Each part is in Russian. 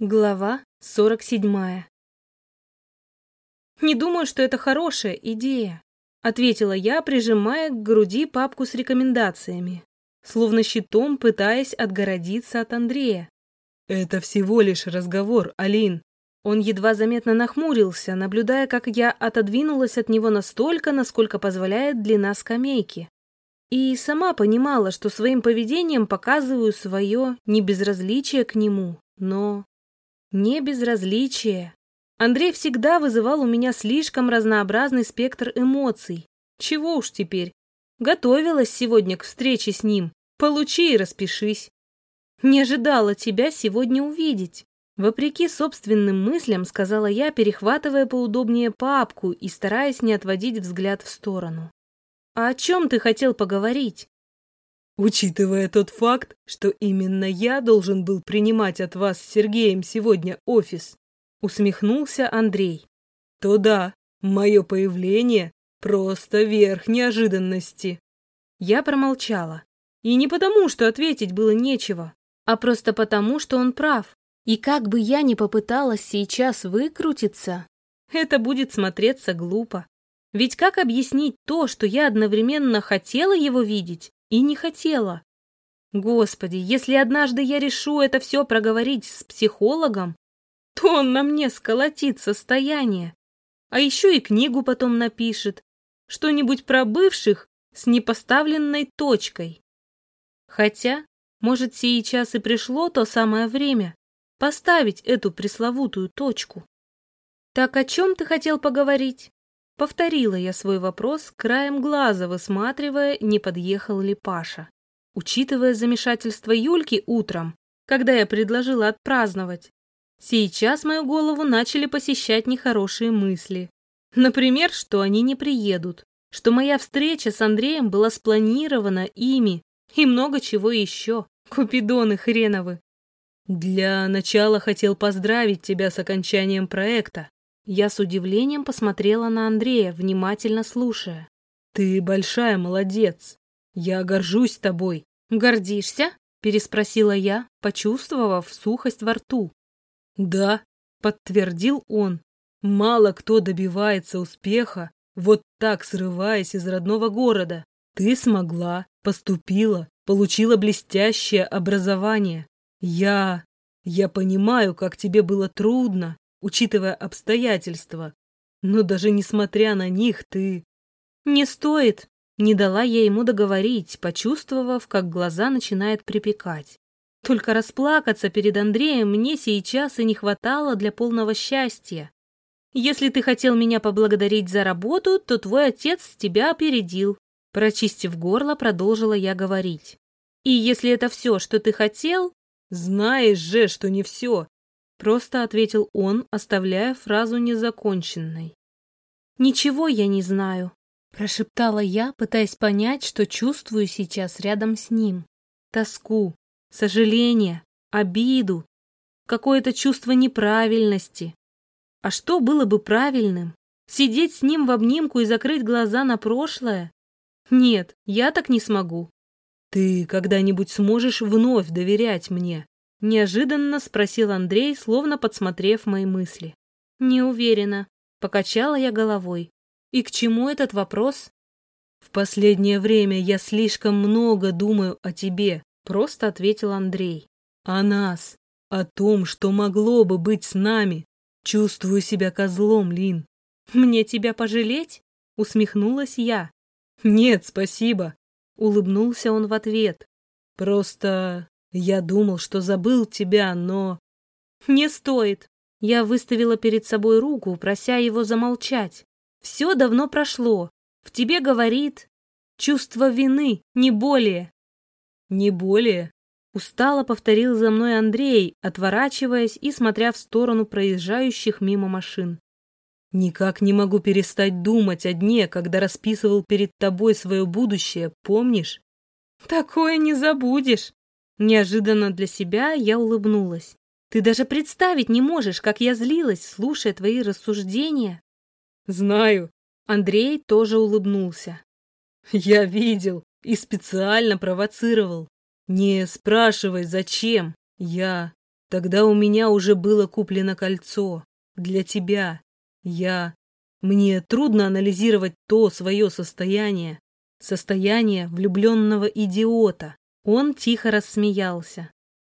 Глава 47 «Не думаю, что это хорошая идея», — ответила я, прижимая к груди папку с рекомендациями, словно щитом пытаясь отгородиться от Андрея. «Это всего лишь разговор, Алин». Он едва заметно нахмурился, наблюдая, как я отодвинулась от него настолько, насколько позволяет длина скамейки. И сама понимала, что своим поведением показываю свое небезразличие к нему, но не безразличие. Андрей всегда вызывал у меня слишком разнообразный спектр эмоций. Чего уж теперь. Готовилась сегодня к встрече с ним. Получи и распишись. Не ожидала тебя сегодня увидеть. Вопреки собственным мыслям, сказала я, перехватывая поудобнее папку и стараясь не отводить взгляд в сторону. «А о чем ты хотел поговорить?» Учитывая тот факт, что именно я должен был принимать от вас с Сергеем сегодня офис, усмехнулся Андрей, то да, мое появление просто верх неожиданности. Я промолчала. И не потому, что ответить было нечего, а просто потому, что он прав. И как бы я ни попыталась сейчас выкрутиться, это будет смотреться глупо. Ведь как объяснить то, что я одновременно хотела его видеть и не хотела. Господи, если однажды я решу это все проговорить с психологом, то он на мне сколотит состояние. А еще и книгу потом напишет. Что-нибудь про бывших с непоставленной точкой. Хотя, может, сейчас и пришло то самое время поставить эту пресловутую точку. Так о чем ты хотел поговорить? Повторила я свой вопрос, краем глаза высматривая, не подъехал ли Паша. Учитывая замешательство Юльки утром, когда я предложила отпраздновать, сейчас мою голову начали посещать нехорошие мысли. Например, что они не приедут, что моя встреча с Андреем была спланирована ими и много чего еще. Купидоны хреновы. Для начала хотел поздравить тебя с окончанием проекта. Я с удивлением посмотрела на Андрея, внимательно слушая. «Ты большая молодец. Я горжусь тобой». «Гордишься?» — переспросила я, почувствовав сухость во рту. «Да», — подтвердил он. «Мало кто добивается успеха, вот так срываясь из родного города. Ты смогла, поступила, получила блестящее образование. Я... я понимаю, как тебе было трудно, учитывая обстоятельства. Но даже несмотря на них, ты... Не стоит. Не дала я ему договорить, почувствовав, как глаза начинают припекать. Только расплакаться перед Андреем мне сейчас и не хватало для полного счастья. Если ты хотел меня поблагодарить за работу, то твой отец тебя опередил. Прочистив горло, продолжила я говорить. И если это все, что ты хотел... Знаешь же, что не все. Просто ответил он, оставляя фразу незаконченной. «Ничего я не знаю», — прошептала я, пытаясь понять, что чувствую сейчас рядом с ним. Тоску, сожаление, обиду, какое-то чувство неправильности. А что было бы правильным? Сидеть с ним в обнимку и закрыть глаза на прошлое? Нет, я так не смогу. Ты когда-нибудь сможешь вновь доверять мне? Неожиданно спросил Андрей, словно подсмотрев мои мысли. Не уверена. Покачала я головой. И к чему этот вопрос? В последнее время я слишком много думаю о тебе, просто ответил Андрей. О нас, о том, что могло бы быть с нами. Чувствую себя козлом, Лин. Мне тебя пожалеть? Усмехнулась я. Нет, спасибо. Улыбнулся он в ответ. Просто я думал, что забыл тебя, но... Не стоит. Я выставила перед собой руку, прося его замолчать. Все давно прошло. В тебе говорит чувство вины, не более. Не более? Устало повторил за мной Андрей, отворачиваясь и смотря в сторону проезжающих мимо машин. Никак не могу перестать думать о дне, когда расписывал перед тобой свое будущее, помнишь? Такое не забудешь. Неожиданно для себя я улыбнулась. Ты даже представить не можешь, как я злилась, слушая твои рассуждения. Знаю. Андрей тоже улыбнулся. Я видел и специально провоцировал. Не спрашивай, зачем. Я... Тогда у меня уже было куплено кольцо. Для тебя. Я... Мне трудно анализировать то свое состояние. Состояние влюбленного идиота. Он тихо рассмеялся.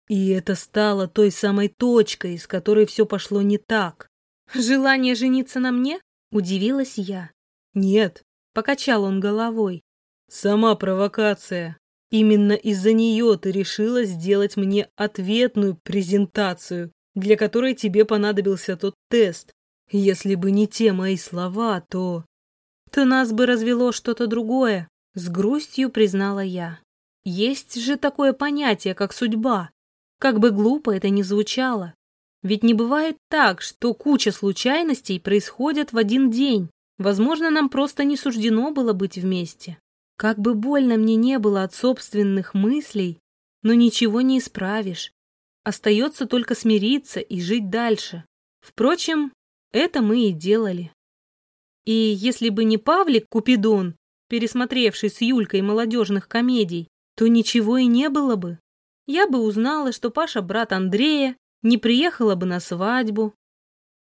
И это стало той самой точкой, с которой все пошло не так. «Желание жениться на мне?» — удивилась я. «Нет», — покачал он головой. «Сама провокация. Именно из-за нее ты решила сделать мне ответную презентацию, для которой тебе понадобился тот тест. Если бы не те мои слова, то... То нас бы развело что-то другое, с грустью признала я. Есть же такое понятие, как судьба. Как бы глупо это ни звучало. Ведь не бывает так, что куча случайностей происходят в один день. Возможно, нам просто не суждено было быть вместе. Как бы больно мне не было от собственных мыслей, но ничего не исправишь. Остается только смириться и жить дальше. Впрочем, это мы и делали. И если бы не Павлик Купидон, пересмотревший с Юлькой молодежных комедий, то ничего и не было бы. Я бы узнала, что Паша брат Андрея, не приехала бы на свадьбу.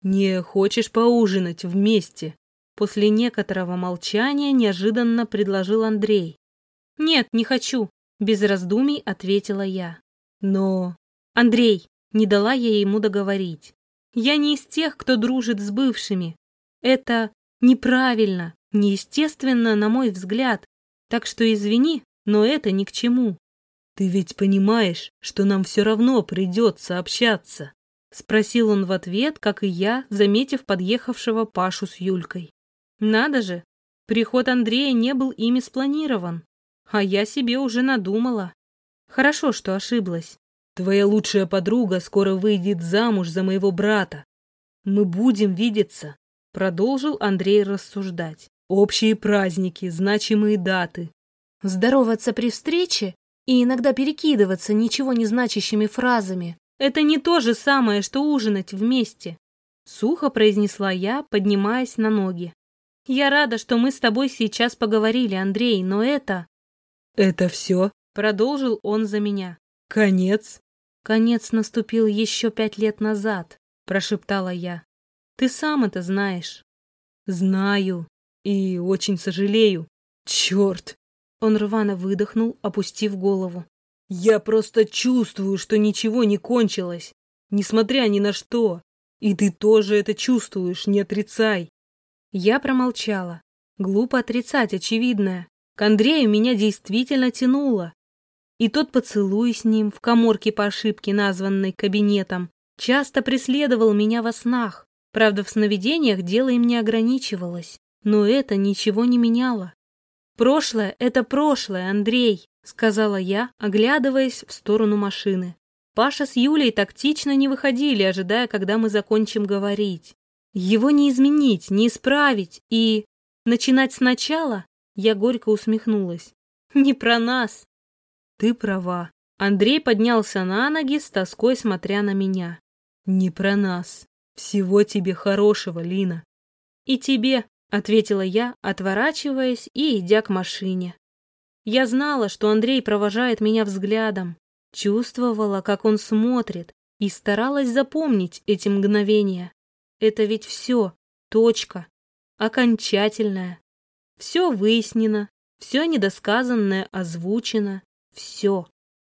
«Не хочешь поужинать вместе?» После некоторого молчания неожиданно предложил Андрей. «Нет, не хочу», — без раздумий ответила я. «Но...» «Андрей», — не дала я ему договорить. «Я не из тех, кто дружит с бывшими. Это неправильно, неестественно, на мой взгляд. Так что извини, но это ни к чему». «Ты ведь понимаешь, что нам все равно придется общаться?» Спросил он в ответ, как и я, заметив подъехавшего Пашу с Юлькой. Надо же, приход Андрея не был ими спланирован, а я себе уже надумала. Хорошо, что ошиблась. Твоя лучшая подруга скоро выйдет замуж за моего брата. Мы будем видеться, продолжил Андрей рассуждать. Общие праздники, значимые даты. Здороваться при встрече и иногда перекидываться ничего не значащими фразами — это не то же самое, что ужинать вместе. Сухо произнесла я, поднимаясь на ноги. Я рада, что мы с тобой сейчас поговорили, Андрей, но это... Это все? Продолжил он за меня. Конец? Конец наступил еще пять лет назад, прошептала я. Ты сам это знаешь. Знаю. И очень сожалею. Черт! Он рвано выдохнул, опустив голову. Я просто чувствую, что ничего не кончилось, несмотря ни на что. И ты тоже это чувствуешь, не отрицай. Я промолчала. Глупо отрицать очевидное. К Андрею меня действительно тянуло. И тот поцелуй с ним в коморке по ошибке, названной кабинетом, часто преследовал меня во снах. Правда, в сновидениях дело им не ограничивалось. Но это ничего не меняло. «Прошлое — это прошлое, Андрей», — сказала я, оглядываясь в сторону машины. Паша с Юлей тактично не выходили, ожидая, когда мы закончим говорить. Его не изменить, не исправить и... Начинать сначала? Я горько усмехнулась. Не про нас. Ты права. Андрей поднялся на ноги, с тоской смотря на меня. Не про нас. Всего тебе хорошего, Лина. И тебе, ответила я, отворачиваясь и идя к машине. Я знала, что Андрей провожает меня взглядом, чувствовала, как он смотрит, и старалась запомнить эти мгновения. Это ведь все, точка, окончательная. Все выяснено, все недосказанное озвучено, все.